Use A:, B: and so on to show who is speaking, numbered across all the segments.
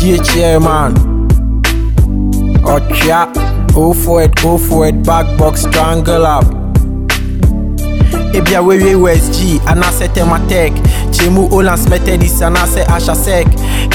A: GHL man. Ocha, go for it, go for it, back box strangle up. Eh Ebia wewe USG, anase Tematek Chemu Olans Methodist, anase Ashasek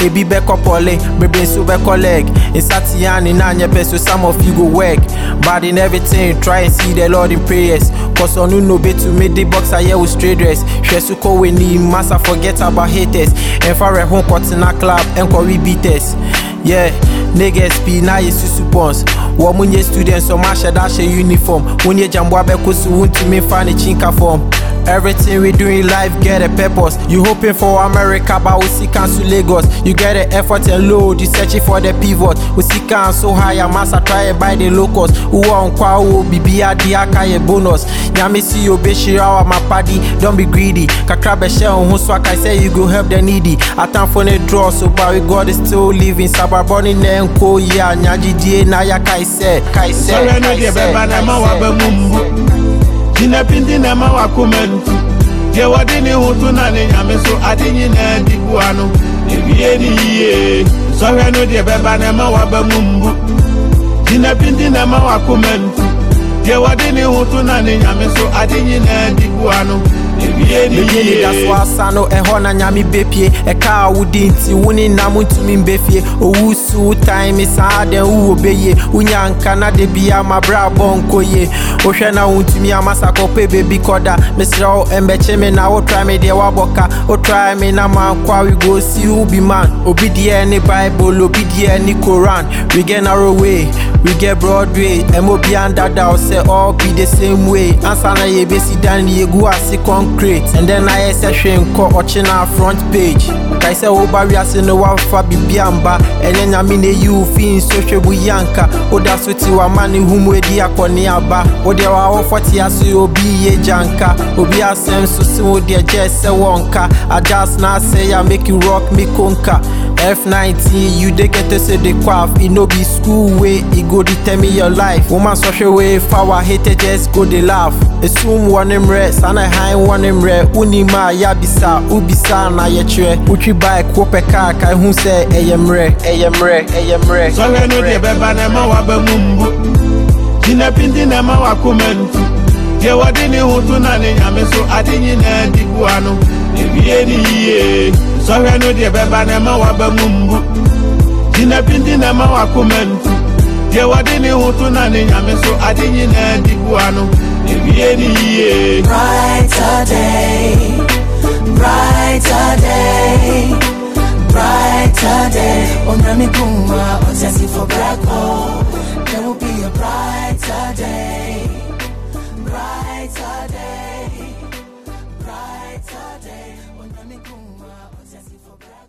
A: Ebi beko pole, bebe so beko leg In Satiani, nanye peso, some of you go work Bad in everything, try and see the Lord in prayers. Cause on no be to make the box I hear with straight dress. Shesuko we need massa forget about haters. And for a home na club, and we beaters. Yeah, niggas be na ye susu pons Wɔ mo nye students ɔmo ahyɛ da ahyɛ uniform. Mo nye jambo abɛko so wontumi fa ne chinka form Everything we do in life get a purpose. You hoping for America, but we see cancel Lagos. You get the effort and load, you searching for the pivot. We see cancel higher, massa try by the locals. Who on kwa who bibi adi akaye bonus. Nyami see you be shirawa my paddy, don't be greedy. Kakra be share on who swak I say you go help the needy. I time for the draw, so but we God is still living. Sababoni nenko ya nyaji die na ya kai se. Kai se.
B: Sọrọ no deɛ bɛba na ɛma waba mu mbu gyina pindi na ɛma wakoma ntu deɛ wɔde ne ho to na ne nyame so ade nyinaa di boa no ewie ne yie sɔhwɛ no deɛ bɛba na ɛma waba mu mbu gyina pindi na ɛma wakoma ntu deɛ wɔde ne ho to na ne nyame so ade nyinaa di boa no ewie ne
A: Meye ni da so asa no ɛhɔ na nyame bepie ɛka a wodi nti wo ne nam ntumi mbɛfie owu su wo tan me saa dɛn wowɔ bɛyie wonya nka na de bia mabrɛ abɔ nkɔ wohwɛ na wontumi amasa kɔpɛ bebi kɔda mesrɛ wo ɛmbɛkye me na wotrae me deɛ woabɔ ka wotrae me na mankwa we go see wo be man. Obi deɛ ne bible obi deɛ ne koran we get narrow way we get broad way. Ɛma obi andada wo sɛ all be the same way. Ansa na yɛbɛsi dan ne yɛgu ase concrete. And then ayɛ sɛ hwɛ nkɔ ɔkye na front page. Kae sɛ woba wiase no woamfa biribi amba ɛnyɛ nyame na ɛyi wo fii nso hwɛ bu yi anka woda so te wama ne hu mu adi akɔne aba wodeɛ waawɔfɔ te ase obi yɛ gyanka obi asɛm so se wo deɛ gyɛ sɛ wɔnka adjust na asɛ ya make you rock me konka F19, you dey get to say the quaff. It no be school way, it go determine your life. Woman social way, power hater just go they laugh. Assume one him rest, and I high one him re. Unima ya bisa, ubisa na ye chwe. Uchi bike, wope car, kai hun say, eyemre, eyemre, eyemre.
B: sɔhwɛ no deɛ bɛba na ɛma waba mu mbu gyina pindi na ɛma wakoma ntu deɛ wɔde ne ho to na ne nyame so ade nyinaa di boa no ewie ne yie sɔhwɛ no deɛ bɛba na ɛma waba mu mbu gyina pindi na ɛma wakoma ntu deɛ wɔde ne ho to na ne nyame so ade nyinaa di boa no ewie ne yie
C: brighter day, brighter day, brighter day. Onyami kuma, otasi for black hole. There will be a brighter day, brighter day, brighter day. Onyami kuma, otasi for black